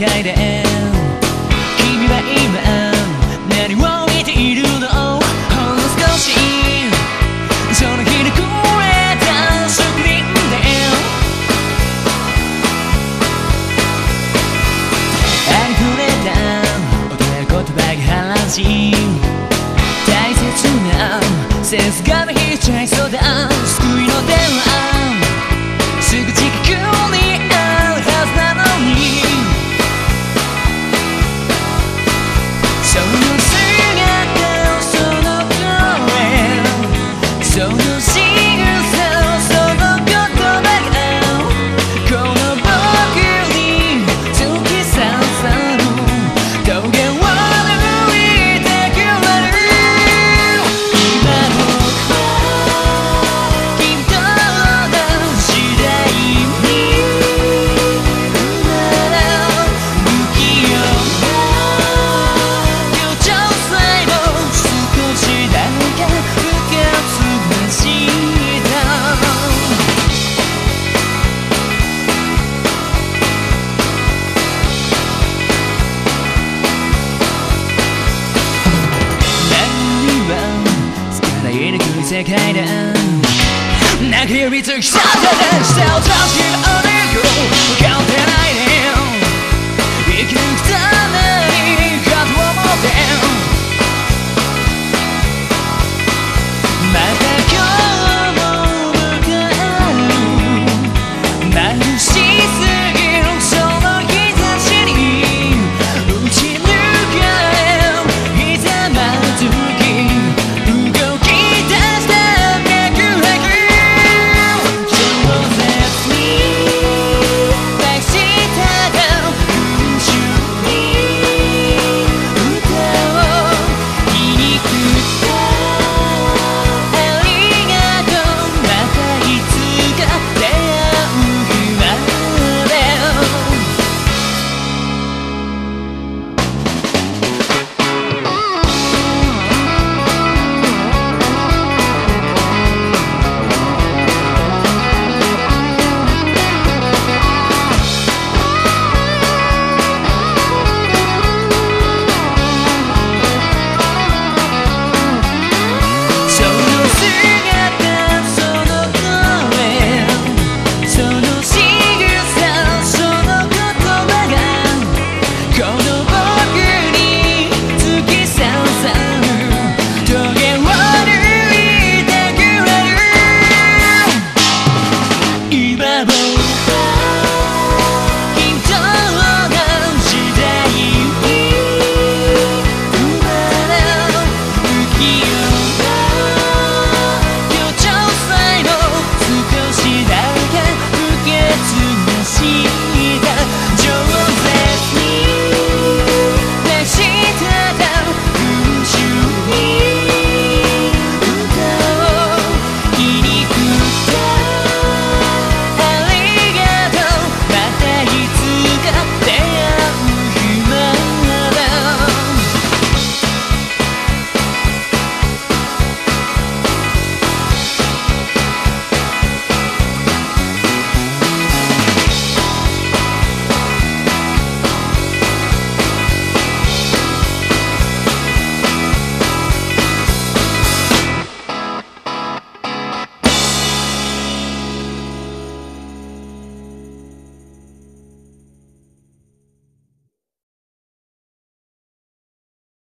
界で君は今何を見ているのほんの少しその日にくれたスクリーンでありふれた音や言葉が話し大切なセンスが引世界だ泣き指つきさせて下を正しいあれ